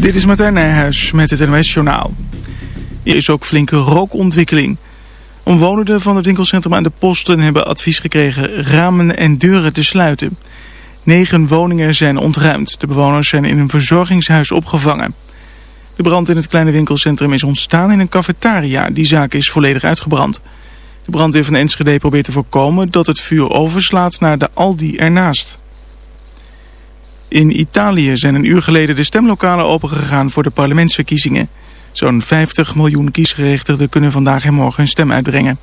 Dit is Martijn Nijhuis met het NOS-journaal. Er is ook flinke rookontwikkeling. Omwonenden van het winkelcentrum aan de Posten hebben advies gekregen ramen en deuren te sluiten. Negen woningen zijn ontruimd. De bewoners zijn in een verzorgingshuis opgevangen. De brand in het kleine winkelcentrum is ontstaan in een cafetaria. Die zaak is volledig uitgebrand. De brandweer van Enschede probeert te voorkomen dat het vuur overslaat naar de Aldi ernaast. In Italië zijn een uur geleden de stemlokalen opengegaan voor de parlementsverkiezingen. Zo'n 50 miljoen kiesgerechtigden kunnen vandaag en morgen hun stem uitbrengen.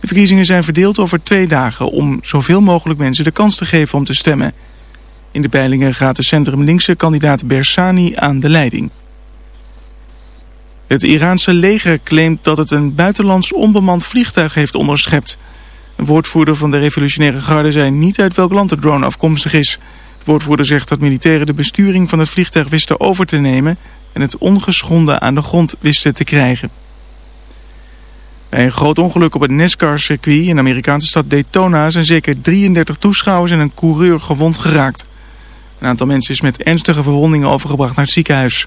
De verkiezingen zijn verdeeld over twee dagen om zoveel mogelijk mensen de kans te geven om te stemmen. In de peilingen gaat de centrum-linkse kandidaat Bersani aan de leiding. Het Iraanse leger claimt dat het een buitenlands onbemand vliegtuig heeft onderschept. Een woordvoerder van de revolutionaire garde zei niet uit welk land de drone afkomstig is. De woordvoerder zegt dat militairen de besturing van het vliegtuig wisten over te nemen... en het ongeschonden aan de grond wisten te krijgen. Bij een groot ongeluk op het NASCAR-circuit in de Amerikaanse stad Daytona... zijn zeker 33 toeschouwers en een coureur gewond geraakt. Een aantal mensen is met ernstige verwondingen overgebracht naar het ziekenhuis.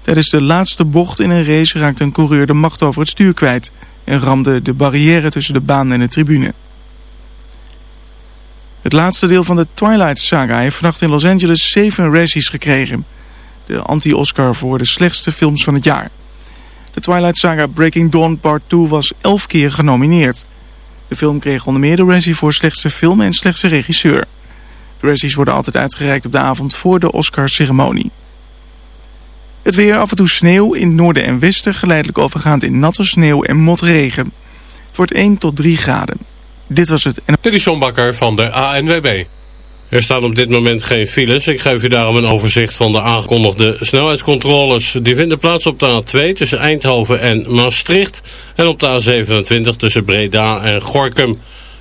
Tijdens de laatste bocht in een race raakte een coureur de macht over het stuur kwijt... en ramde de barrière tussen de baan en de tribune. Het laatste deel van de Twilight Saga heeft vannacht in Los Angeles zeven Razzies gekregen. De anti-Oscar voor de slechtste films van het jaar. De Twilight Saga Breaking Dawn Part 2 was elf keer genomineerd. De film kreeg onder meer de Razzie voor slechtste film en slechtste regisseur. De Razzies worden altijd uitgereikt op de avond voor de Oscar-ceremonie. Het weer af en toe sneeuw in noorden en westen, geleidelijk overgaand in natte sneeuw en motregen. Het wordt 1 tot 3 graden. Dit was het. Dit is John van de ANWB. Er staan op dit moment geen files. Ik geef u daarom een overzicht van de aangekondigde snelheidscontroles. Die vinden plaats op de A2 tussen Eindhoven en Maastricht. En op de A27 tussen Breda en Gorkum.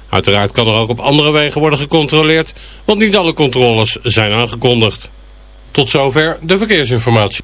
Uiteraard kan er ook op andere wegen worden gecontroleerd. Want niet alle controles zijn aangekondigd. Tot zover de verkeersinformatie.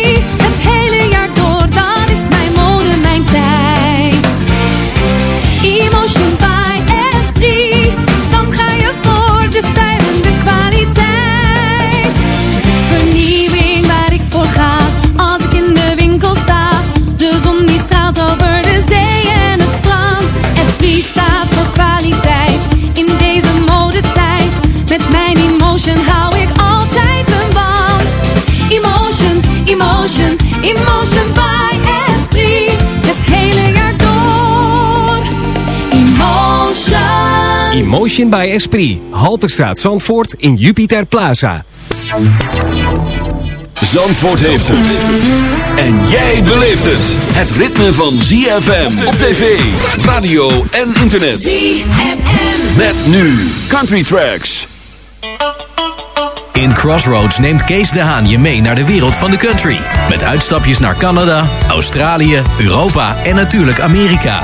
Emotion. By Esprit. Halterstraat Zandvoort in Jupiter Plaza. Zandvoort heeft het. En jij beleeft het. Het ritme van ZFM op tv, radio en internet. ZFM. Met nu Country Tracks. In Crossroads neemt Kees de Haan je mee naar de wereld van de country. Met uitstapjes naar Canada, Australië, Europa en natuurlijk Amerika.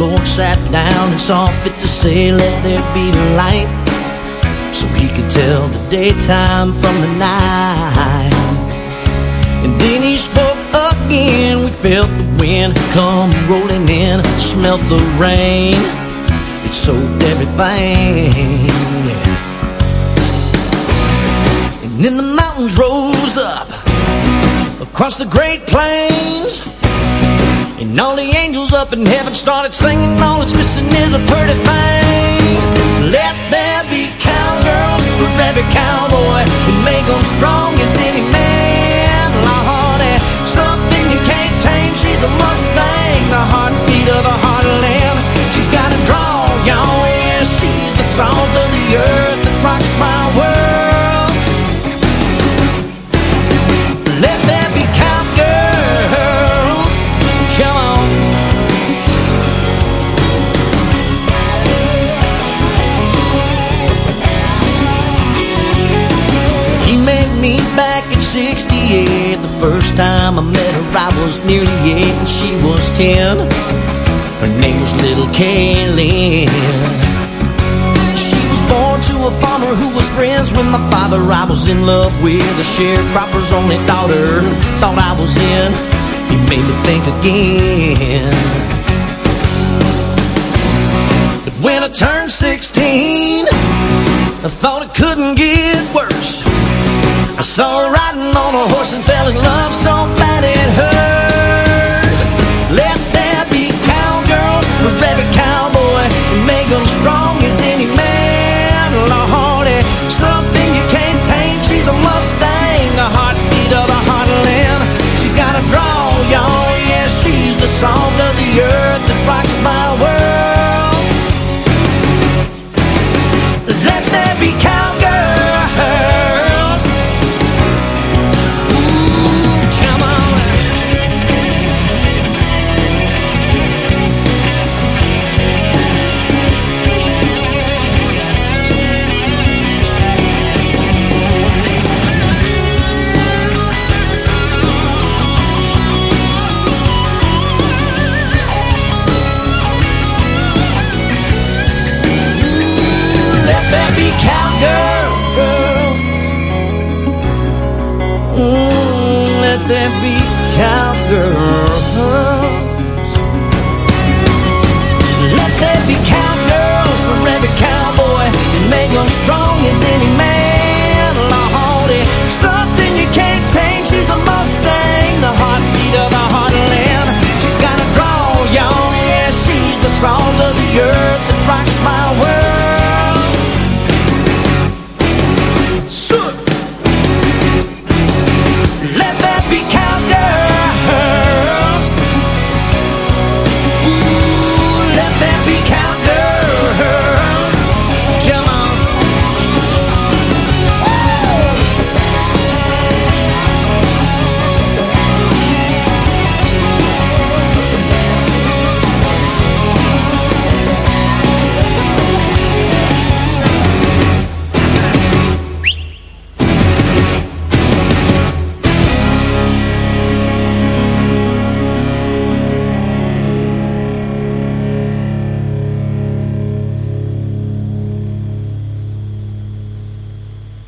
Lord sat down and saw fit to say, Let there be light, so he could tell the daytime from the night. And then he spoke again. We felt the wind come rolling in, smelled the rain. It soaked everything. And then the mountains rose up across the great plains. And all the angels up in heaven started singing. All it's missing is a pretty thing. Let there be cowgirls for every cowboy and make them strong as any man. Lordy, something you can't tame. She's a Mustang, the heartbeat of the heartland. She's got a draw, y'all. Yeah, she's the salt of the earth time I met her, I was nearly eight and she was ten. Her name was Little Kaylin. She was born to a farmer who was friends with my father. I was in love with a sharecropper's only daughter. Thought I was in. He made me think again. But when I turned 16, I thought it couldn't get worse. I saw her riding on a horse and fell in love so bad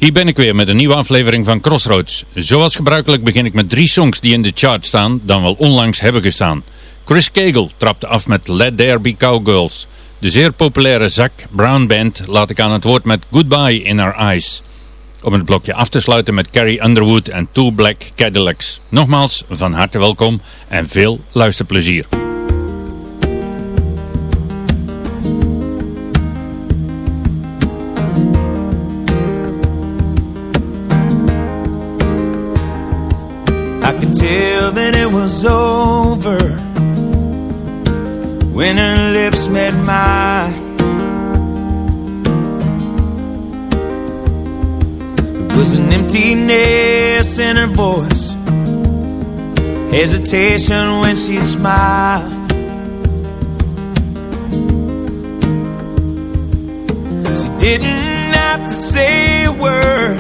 Hier ben ik weer met een nieuwe aflevering van Crossroads. Zoals gebruikelijk begin ik met drie songs die in de chart staan, dan wel onlangs hebben gestaan. Chris Kegel trapte af met Let There Be Cowgirls. De zeer populaire Zac Brown Band laat ik aan het woord met Goodbye in Our Eyes. Om het blokje af te sluiten met Carrie Underwood en Two Black Cadillacs. Nogmaals, van harte welkom en veel luisterplezier. Was over when her lips met mine. There was an emptiness in her voice, hesitation when she smiled. She didn't have to say a word.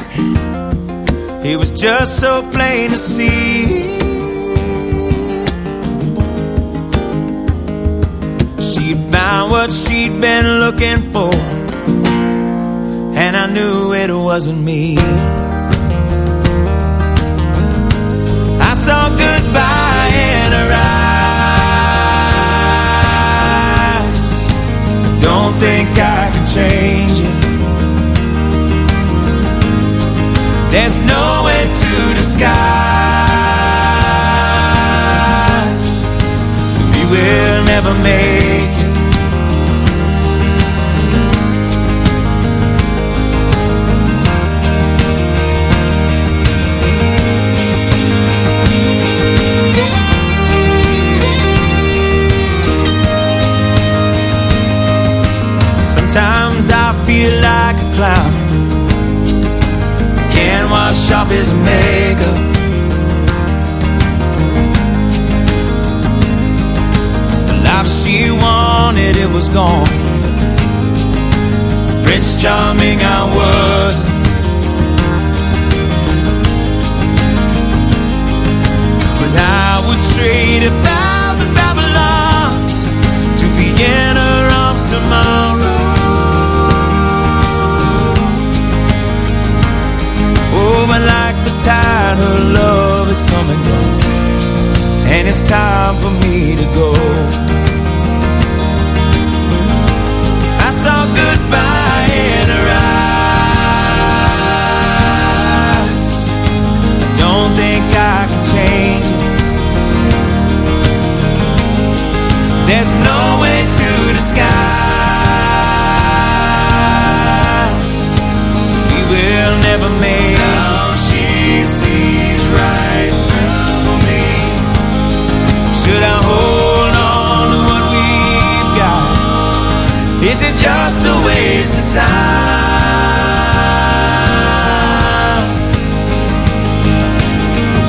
It was just so plain to see. She'd found what she'd been looking for, and I knew it wasn't me. I saw goodbye in her eyes. Don't think I can change it. There's no way to disguise. We will never make off his makeup. The life she wanted, it was gone. Prince Charming, I it's time for me to go.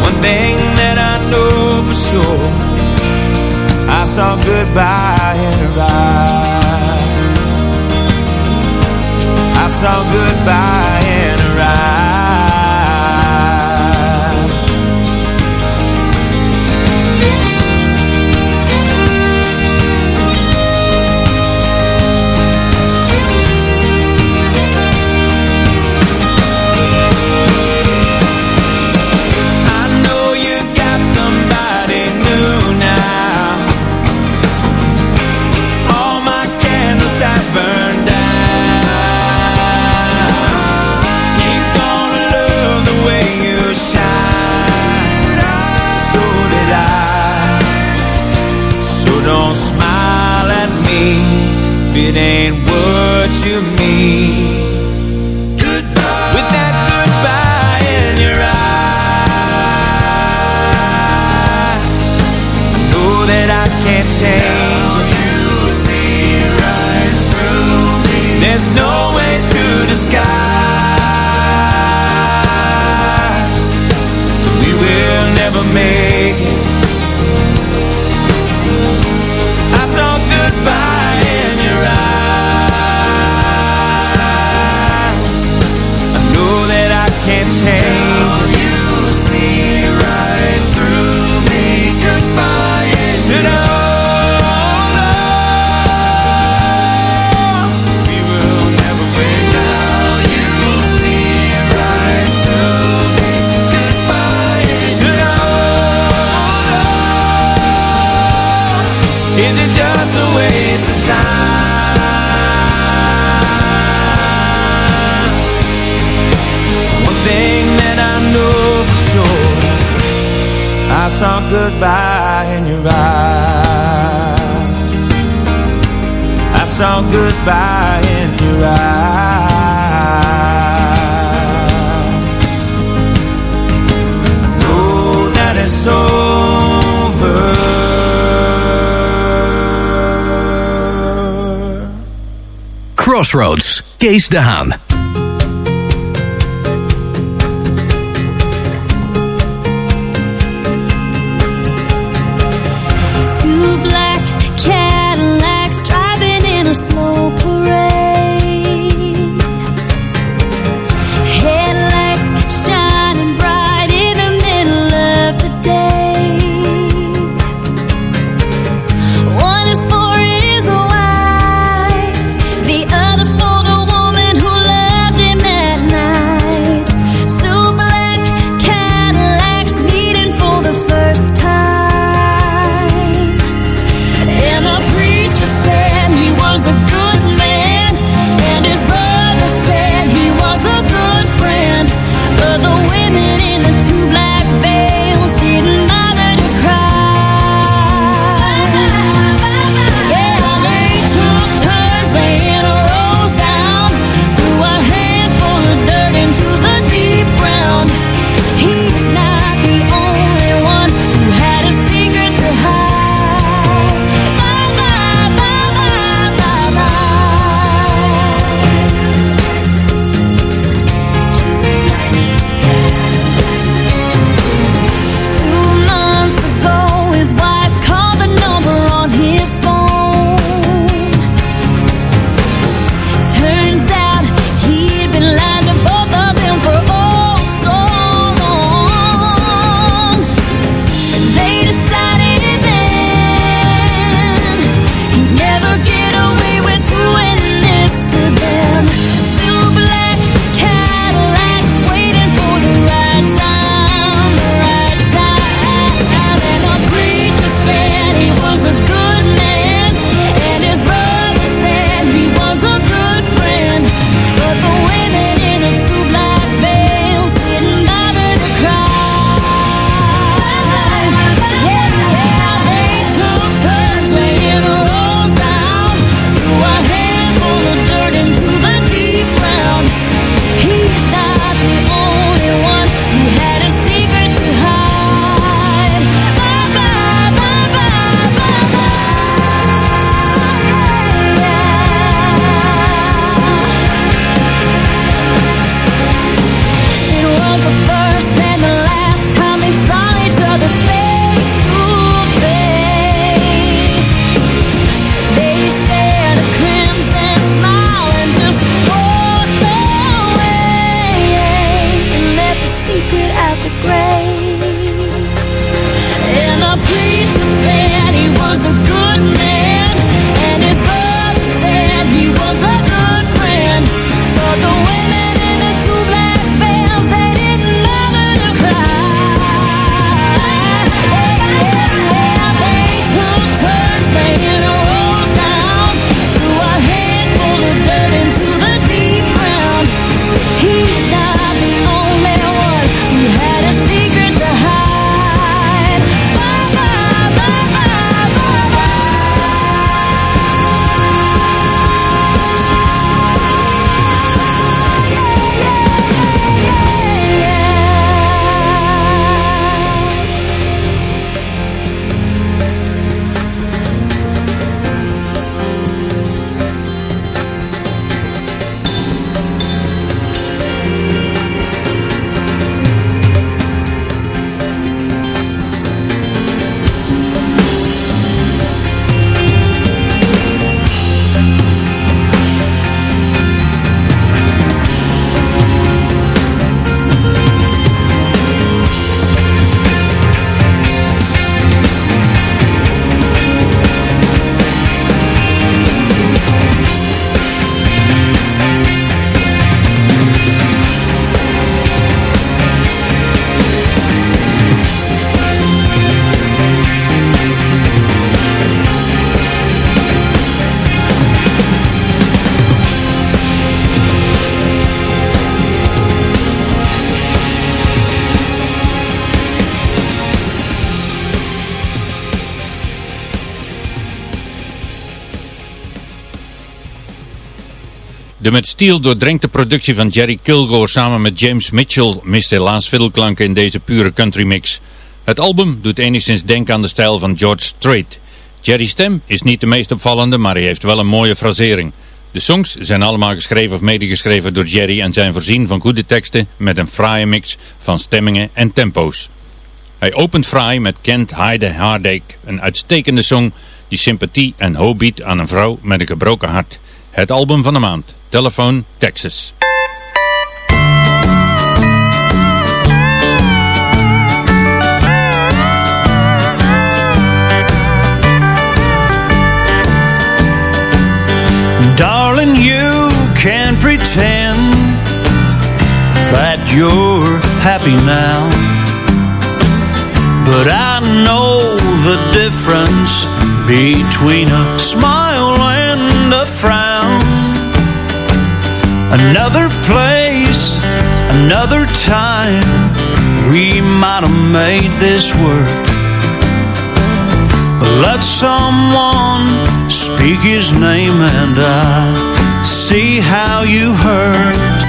One thing that I know for sure, I saw goodbye in her eyes. I saw goodbye if it ain't what you mean. Goodbye. With that goodbye in your eyes, know that I can't change it. There's no way to disguise. We will never make it. I saw goodbye in your eyes. I saw goodbye in your eyes. I know that it's over. Crossroads, Kees de Haan. Met steel doordrenkte productie van Jerry Kilgore samen met James Mitchell mist helaas fiddleklanken in deze pure country mix. Het album doet enigszins denken aan de stijl van George Strait. Jerry's stem is niet de meest opvallende, maar hij heeft wel een mooie frasering. De songs zijn allemaal geschreven of medegeschreven door Jerry en zijn voorzien van goede teksten met een fraaie mix van stemmingen en tempo's. Hij opent fraai met Kent Heide Heartache, een uitstekende song die sympathie en hoop biedt aan een vrouw met een gebroken hart. Het album van de maand, Telephone Texas. Darling, you can pretend that you're happy now. But I know the difference between a smile and a frown. Another place, another time, we might have made this work. But let someone speak his name and I see how you hurt.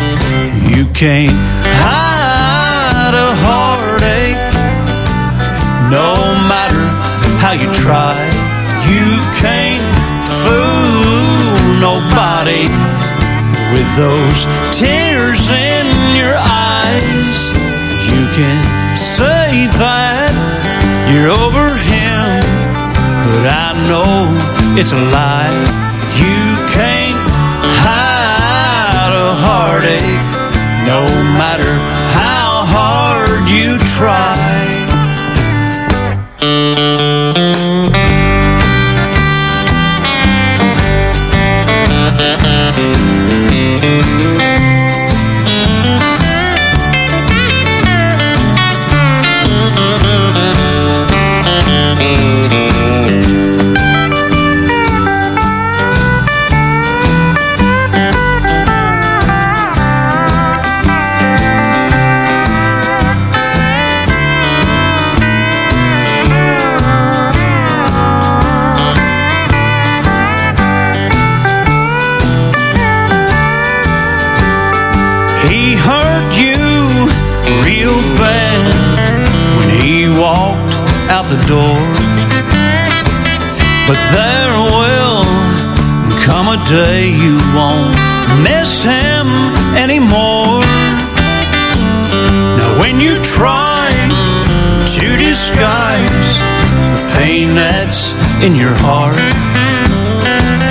You can't hide a heartache, no matter how you try. You can't fool nobody with those tears in your eyes. You can say that you're over him, but I know it's a lie. You can't hide a heartache, no matter how hard you try. Day you won't miss him anymore. Now, when you try to disguise the pain that's in your heart,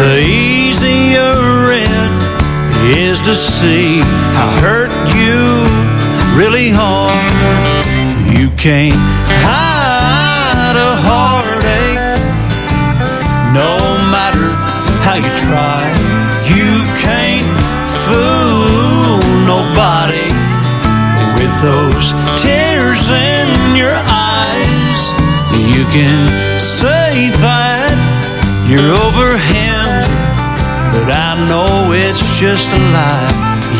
the easier it is to see how hurt you really are. You can't hide a heartache, You can't fool nobody with those tears in your eyes. You can say that you're over him, but I know it's just a lie.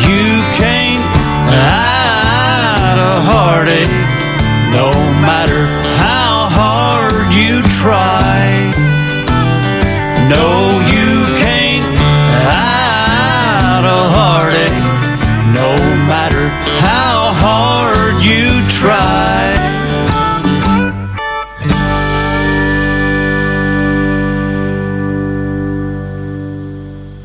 You can't hide a heartache, no matter how hard you try.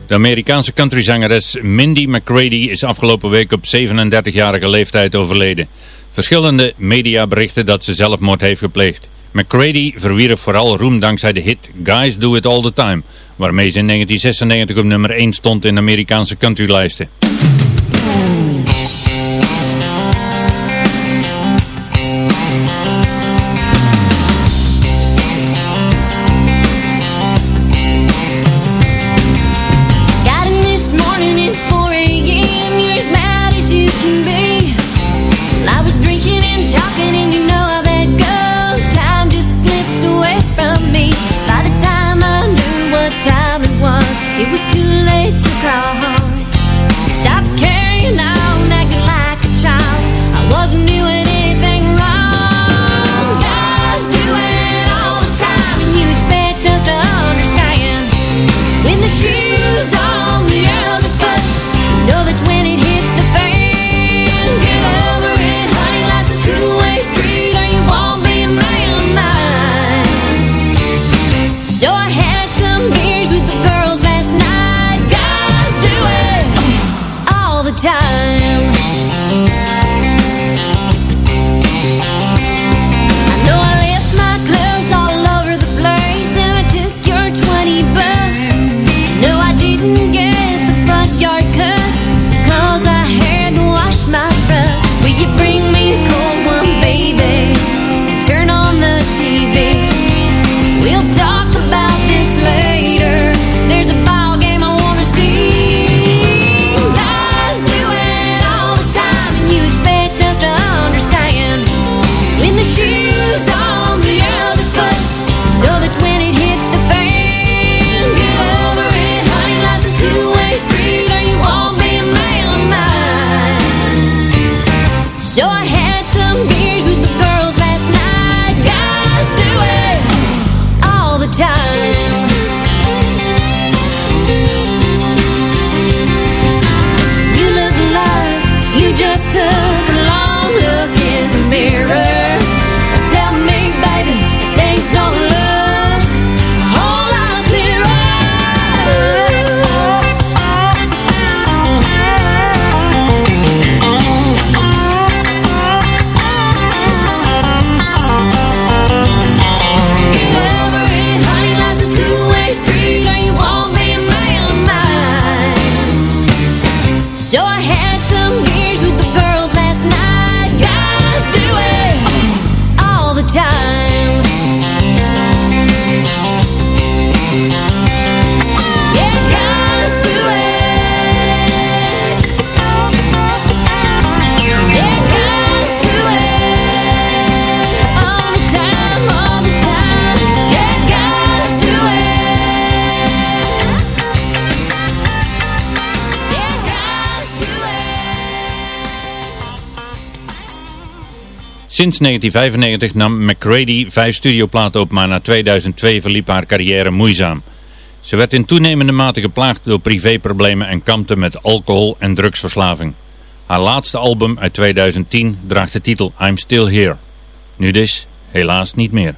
De Amerikaanse countryzangeres Mindy McCready is afgelopen week op 37-jarige leeftijd overleden. Verschillende media berichten dat ze zelfmoord heeft gepleegd. McCready verwierf vooral roem dankzij de hit Guys Do It All The Time, waarmee ze in 1996 op nummer 1 stond in Amerikaanse countrylijsten. Your Sinds 1995 nam McCready vijf studioplaten op, maar na 2002 verliep haar carrière moeizaam. Ze werd in toenemende mate geplaagd door privéproblemen en kampte met alcohol- en drugsverslaving. Haar laatste album uit 2010 draagt de titel I'm Still Here. Nu dus, helaas niet meer.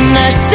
the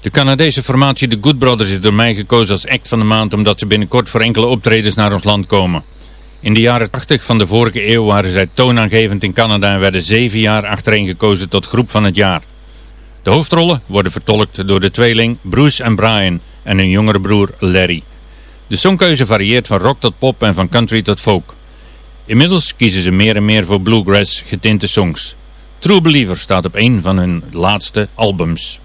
De Canadese formatie The Good Brothers is door mij gekozen als act van de maand omdat ze binnenkort voor enkele optredens naar ons land komen. In de jaren 80 van de vorige eeuw waren zij toonaangevend in Canada en werden zeven jaar achtereen gekozen tot groep van het jaar. De hoofdrollen worden vertolkt door de tweeling Bruce en Brian en hun jongere broer Larry. De songkeuze varieert van rock tot pop en van country tot folk. Inmiddels kiezen ze meer en meer voor bluegrass getinte songs. True Believer staat op een van hun laatste albums.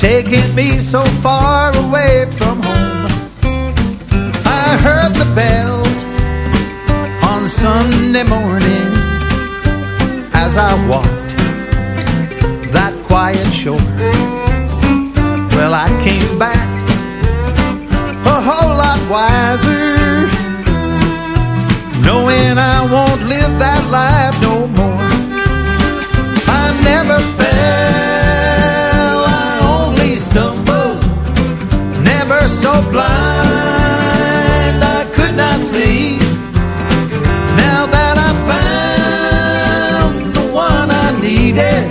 Taking me so far away from home. I heard the bells on Sunday morning as I walked that quiet shore. Well, I came back a whole lot wiser, knowing I won't live that life no more. I never fell, I only stumbled, never so blind I could not see. Now that I found the one I needed.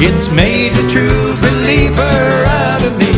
It's made a true believer out of me.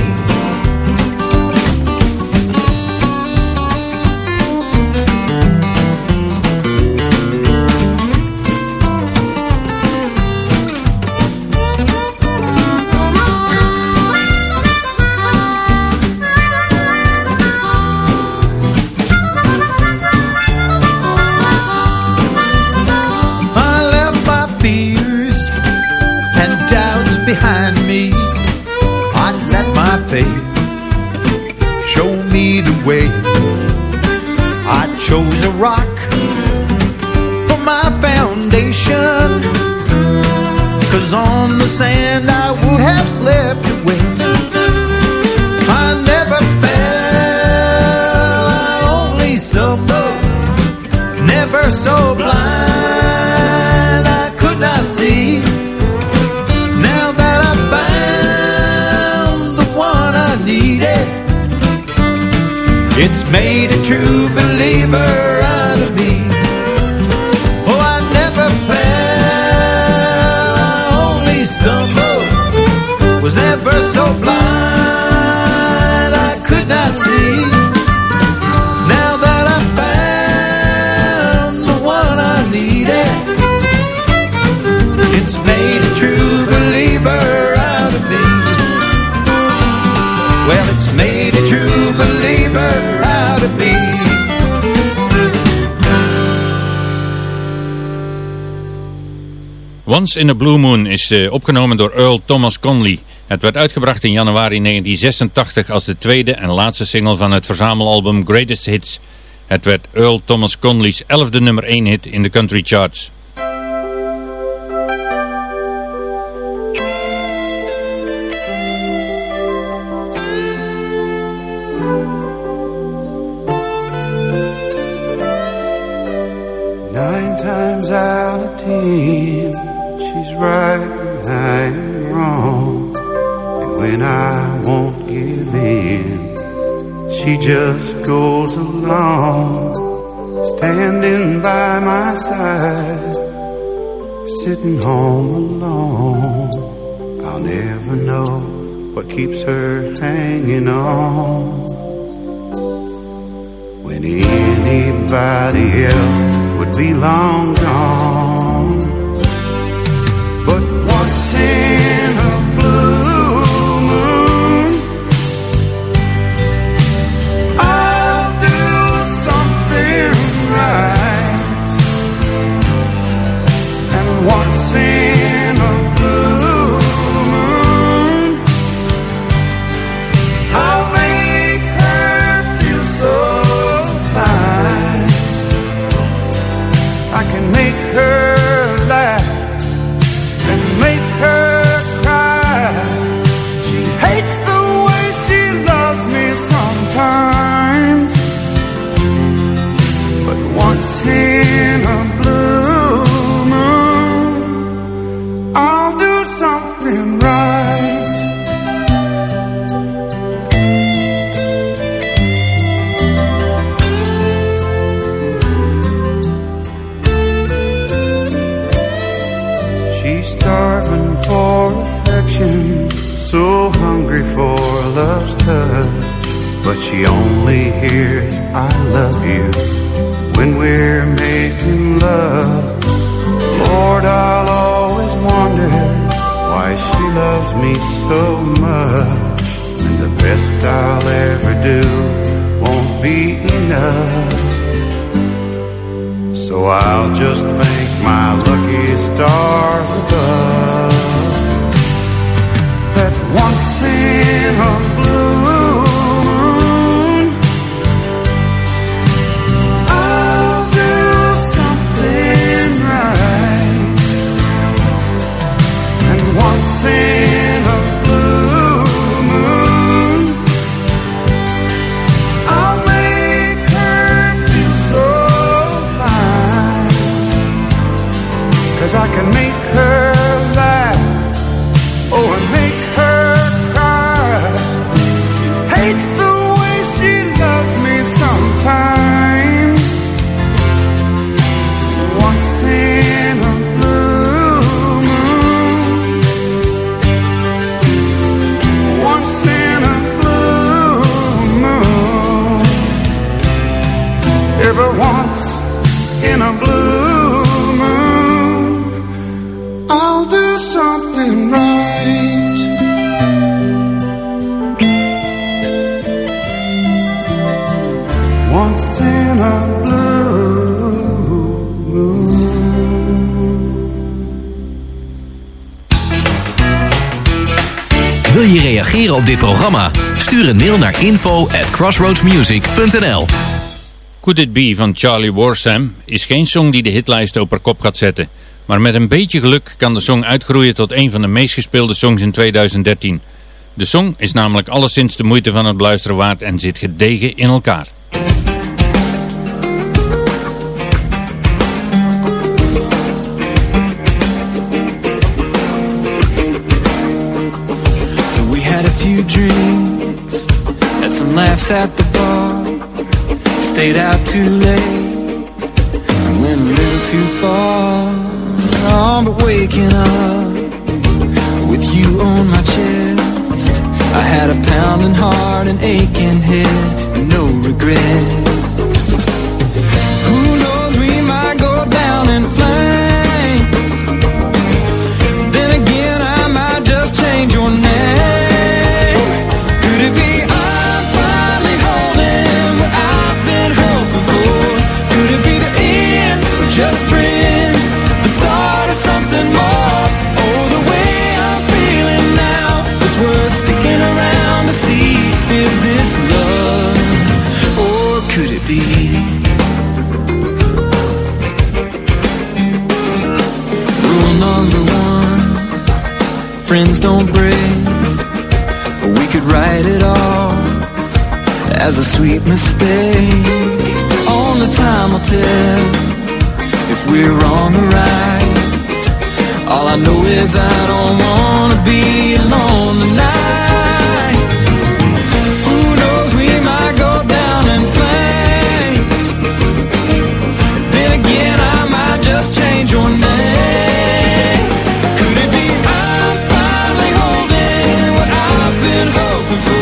Once in a Blue Moon is eh, opgenomen door Earl Thomas Conley. Het werd uitgebracht in januari 1986 als de tweede en laatste single van het verzamelalbum Greatest Hits. Het werd Earl Thomas Conley's elfde nummer 1 hit in de country charts. Right and wrong. And when I won't give in, she just goes along, standing by my side, sitting home alone. I'll never know what keeps her hanging on. When anybody else would be long gone. Once love's touch. But she only hears I love you when we're making love. Lord, I'll always wonder why she loves me so much. And the best I'll ever do won't be enough. So I'll just thank my lucky stars above that once in a blue moon I'll do something right. And once in a blue moon I'll make her feel so fine. Cause I can make op dit programma? Stuur een mail naar info at crossroadsmusic.nl Could It Be van Charlie Warsam is geen song die de hitlijst op haar kop gaat zetten. Maar met een beetje geluk kan de song uitgroeien tot een van de meest gespeelde songs in 2013. De song is namelijk alleszins de moeite van het beluisteren waard en zit gedegen in elkaar. Few drinks, had some laughs at the bar, stayed out too late, and went a little too far. Oh, but waking up with you on my chest, I had a pounding heart, an aching head, and no regret. Who knows, we don't break. We could write it off as a sweet mistake. Only time will tell if we're wrong or right. All I know is I don't wanna be alone tonight. Who knows, we might go down in flames. Then again, I might just change your name. For?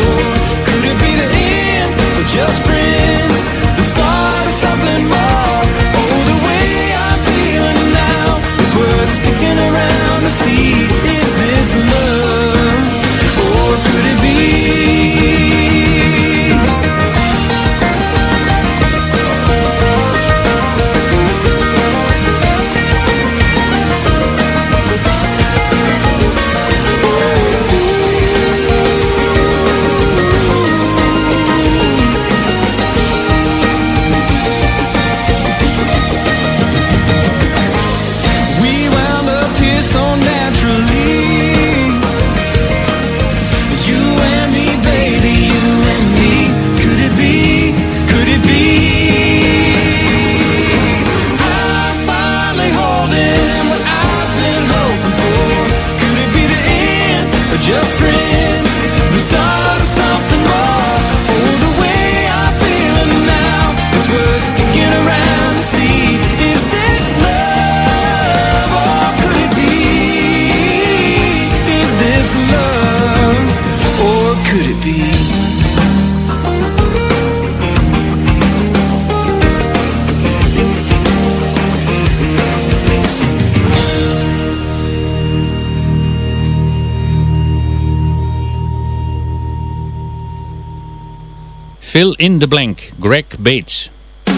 Fill in the blank, Greg Bates. We've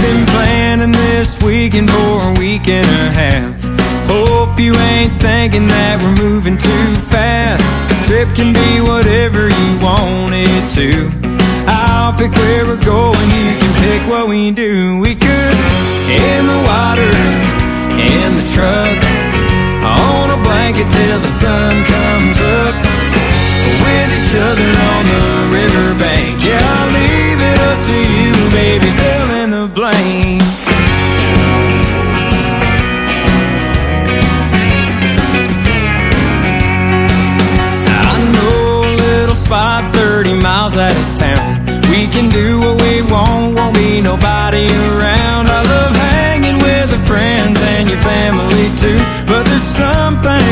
been planning this weekend for a week and a half. Hope you ain't thinking that we're moving too fast. This trip can be whatever you want it to. Pick where we're going, you can pick what we do. We could in the water, in the truck, on a blanket till the sun comes up. With each other on the riverbank.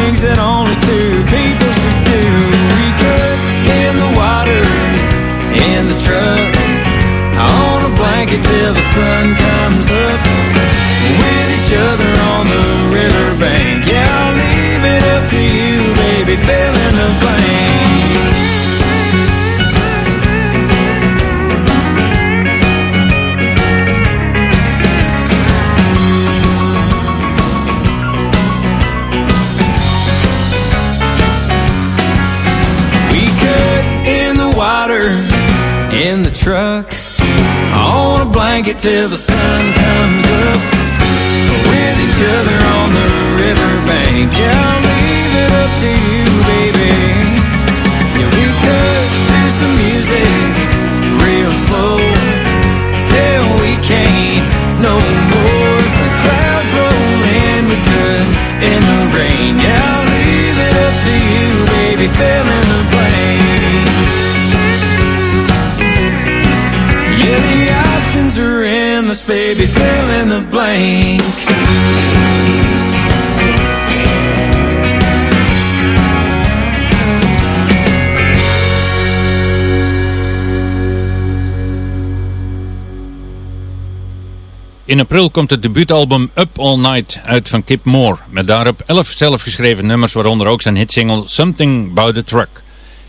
Things that only two people should do. We could in the water, in the truck, on a blanket till the sun comes up. With each other on the riverbank. Yeah, I'll leave it up to you, baby. Fill in the blank. Blanket till the sun comes up. With each other on the riverbank. Yeah, I'll leave it up to you, baby. Yeah, we could do some music real slow till we can't no more. If the clouds roll in, we could in the rain. Yeah, I'll leave it up to you, baby. Fill in the april komt het debuutalbum Up All Night uit van Kip Moore. Met daarop 11 zelfgeschreven nummers, waaronder ook zijn hitsingle Something About a Truck.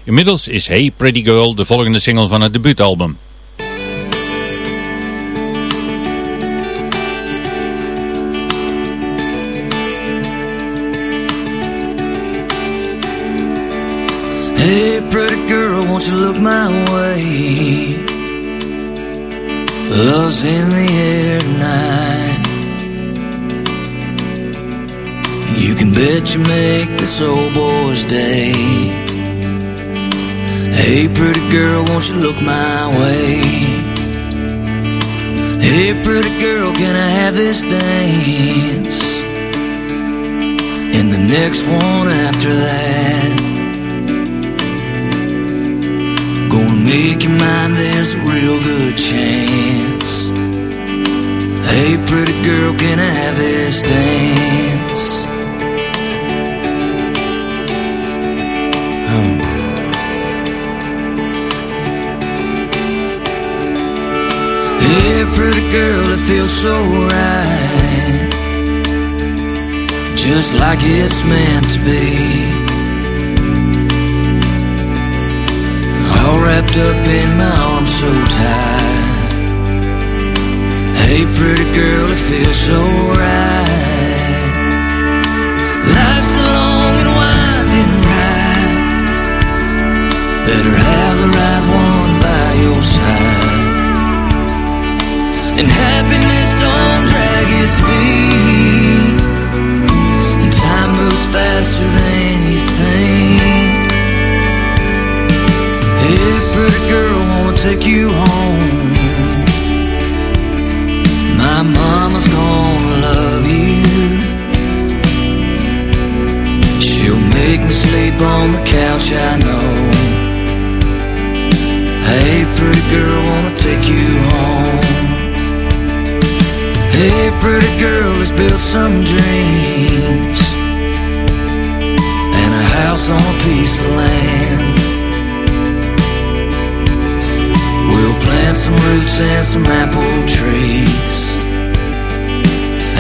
Inmiddels is Hey Pretty Girl de volgende single van het debuutalbum. Hey, pretty girl, won't you look my way? Love's in the air tonight. You can bet you make this old boy's day. Hey, pretty girl, won't you look my way? Hey, pretty girl, can I have this dance? And the next one after that. Gonna make you mine, there's a real good chance. Hey, pretty girl, can I have this dance? Oh. Hey, pretty girl, it feels so right. Just like it's meant to be. Wrapped up in my arms so tight. Hey, pretty girl, it feels so right. Life's a long and winding ride. Better have the right one by your side. And happiness don't drag its feet. Hey, pretty girl, wanna take you home. My mama's gonna love you. She'll make me sleep on the couch, I know. Hey, pretty girl, wanna take you home. Hey, pretty girl, let's build some dreams. And a house on a piece of land. We'll plant some roots and some apple trees.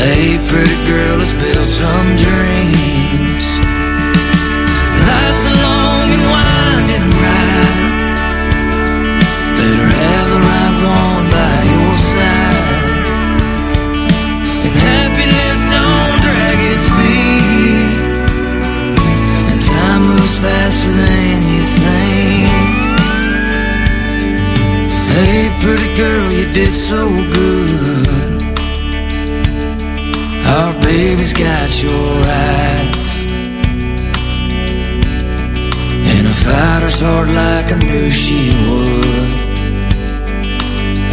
Hey, pretty girl, let's build some dreams. Life's a long and winding ride. Better have the right one by your side. And happiness don't drag its feet. And time moves faster than you think. Hey, pretty girl, you did so good. Our baby's got your eyes. And a fighter's heart like I knew she would.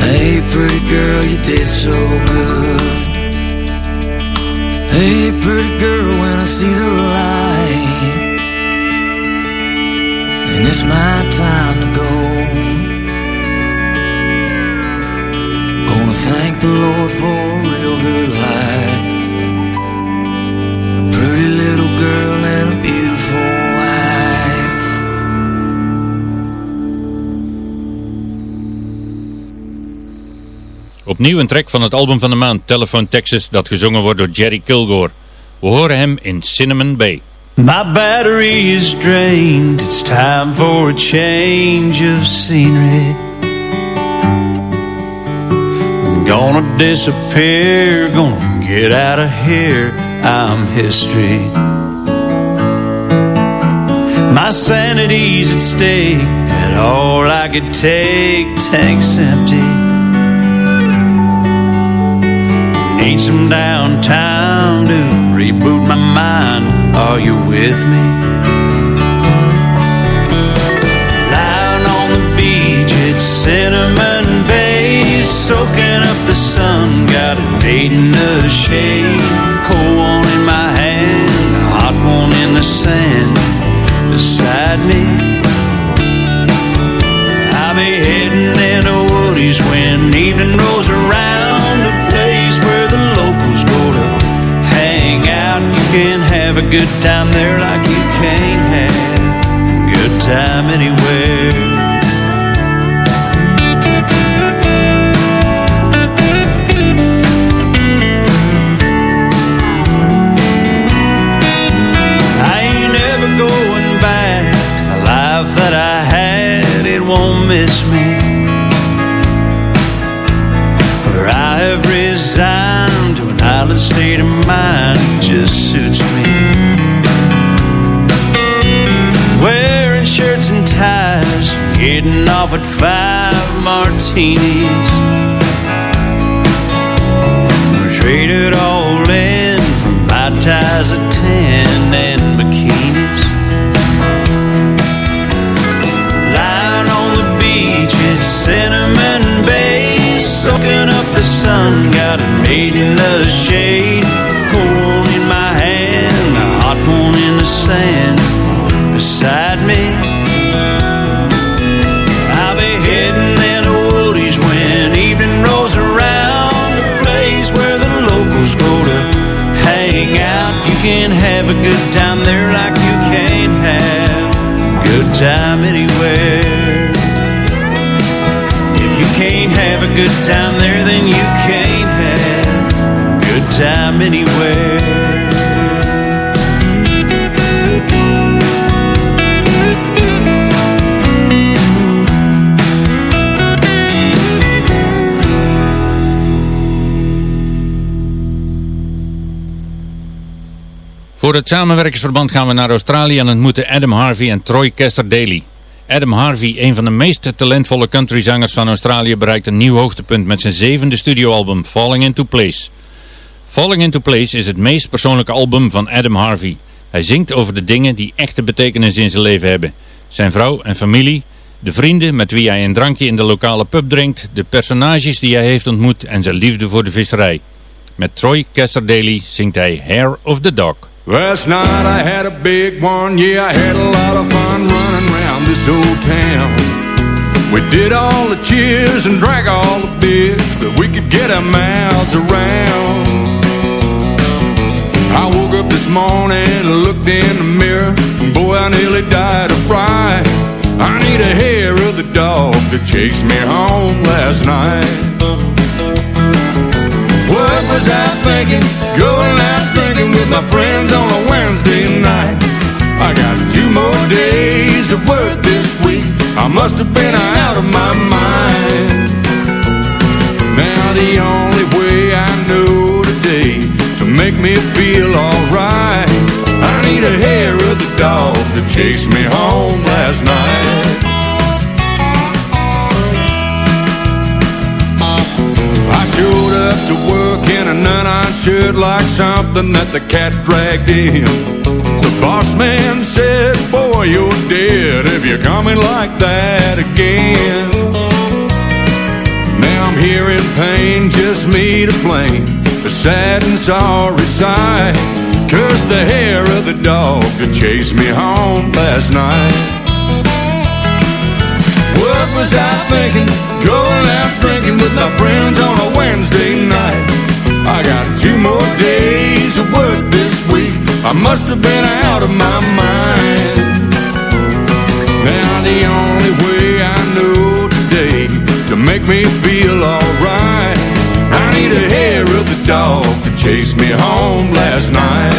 Hey, pretty girl, you did so good. Hey, pretty girl, when I see the light, and it's my time to go. The Lord for a real good life. A pretty little girl and a beautiful wife. Opnieuw een track van het album van de maand, Telephone Texas, dat gezongen wordt door Jerry Kilgore. We horen hem in Cinnamon Bay. My battery is drained. It's time for a change of scenery. Gonna disappear, gonna get out of here. I'm history. My sanity's at stake, and all I could take, tank's empty. Need some downtime to reboot my mind. Are you with me? Soaking up the sun. Got a date in the shade, cold one in my hand, hot one in the sand beside me. I'll be heading into Woody's when evening rolls around. A place where the locals go to hang out. You can have a good time there like you can't have a good time anywhere. Miss me. For I have resigned to an island state of mind. that Just suits me. Wearing shirts and ties, getting off at five martinis. Traded all in for my ties Made in the shade, cold in my hand, a hot one in the sand beside me. I'll be heading into Woody's when evening rolls around. A place where the locals go to hang out. You can have a good time there like you can't have a good time anywhere. If you can't have a good time there, then you can't a time anywhere. Voor het samenwerkingsverband gaan we naar Australië en ontmoeten Adam Harvey en Troy Kester Daly. Adam Harvey, een van de meest talentvolle countryzangers van Australië, bereikt een nieuw hoogtepunt met zijn zevende studioalbum Falling Into Place. Falling Into Place is het meest persoonlijke album van Adam Harvey. Hij zingt over de dingen die echte betekenis in zijn leven hebben. Zijn vrouw en familie, de vrienden met wie hij een drankje in de lokale pub drinkt, de personages die hij heeft ontmoet en zijn liefde voor de visserij. Met Troy Daly zingt hij Hair of the Dog. Last night I had a big one, yeah, I had a lot of fun running around this old town. We did all the cheers and drank all the beers we could get our mouths around. Morning and looked in the mirror, and boy, I nearly died of fright. I need a hair of the dog that chased me home last night. What was I thinking? Going out drinking with my friends on a Wednesday night. I got two more days of work this week. I must have been out of my mind. Now the only way I know today to make me feel alright, I need a hair of the dog that chased me home last night. I showed up to work in a nine-iron shirt like something that the cat dragged in. The boss man said, boy, you're dead if you're coming like that again. Now I'm here in pain, just me to blame. Sad and sorry sight. Curse the hair of the dog that chased me home last night. What was I thinking? Going out drinking with my friends on a Wednesday night. I got two more days of work this week. I must have been out of my mind. Now the only way I know today to make me feel alright, I need a hair dog that chased me home last night.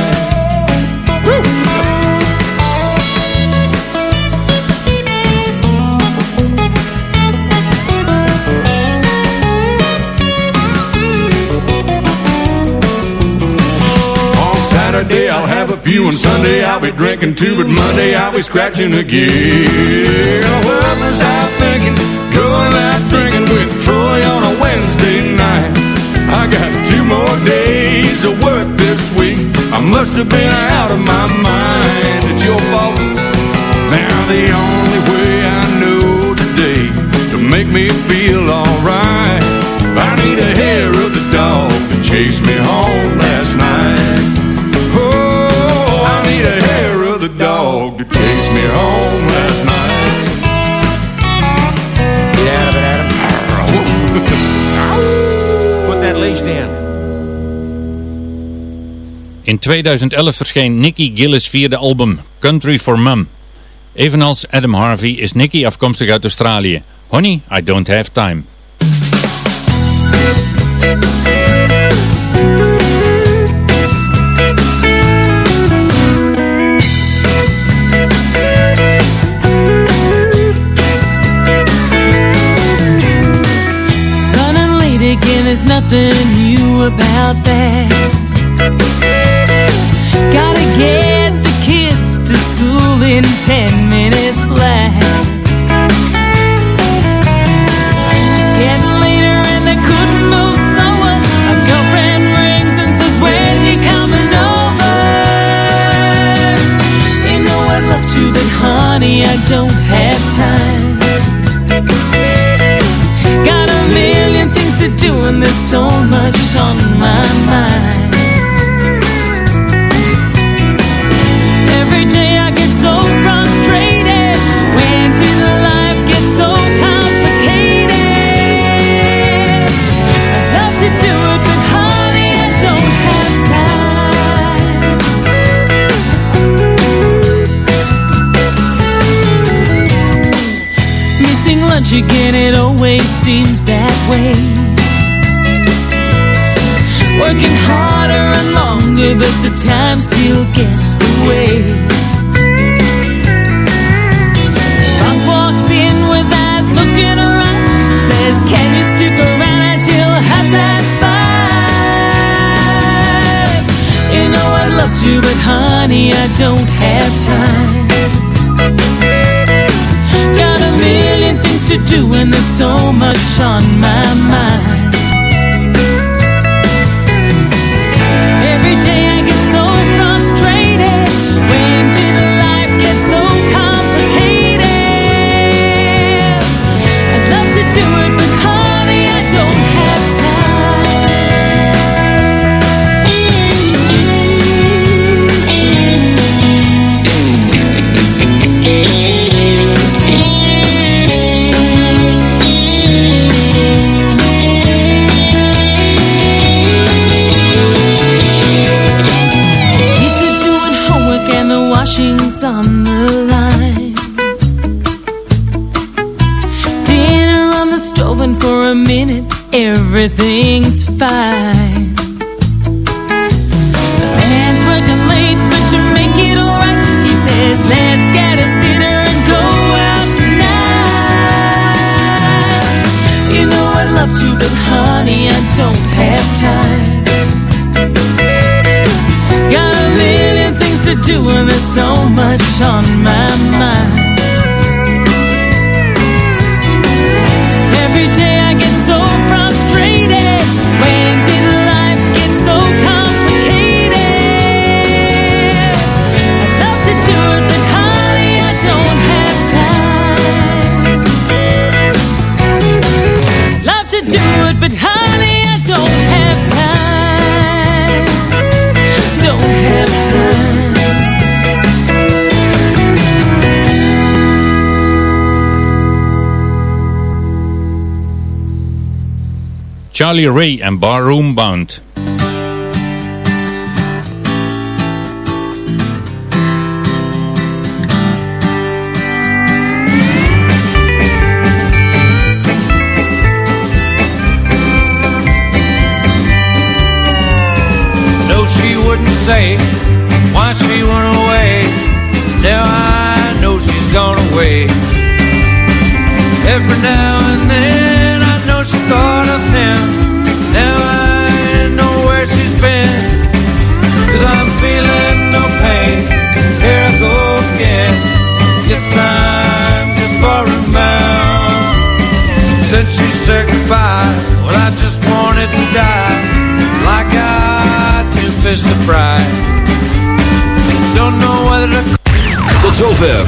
Saturday I'll have a few, and Sunday I'll be drinking too, but Monday I'll be scratching again. Must have been out of my mind. It's your fault. Now the only way I know today to make me feel alright, I need a hair In 2011 verscheen Nicky Gillis' vierde album, Country for Mum. Evenals Adam Harvey is Nicky afkomstig uit Australië. Honey, I don't have time. Running late again, there's nothing new about that. Gotta get the kids to school in ten minutes flat. Getting later and they couldn't move. My girlfriend rings and says, When you coming over? You know to, but honey, I don't have time. Got a million things to do and there's so much on my mind. Again, it always seems that way. Working harder and longer, but the time still gets away. Boss walks in without looking around, says, Can you stick around until half past five? You know I'd love to, but honey, I don't have time. Million things to do, and there's so much on my mind. Everything's fine. The man's working late, but you make it alright. He says, let's get a and go out tonight. You know I but honey, I don't have time. Got a million things to do, and there's so much on my mind. When Charlie Ray en Barroom Bound.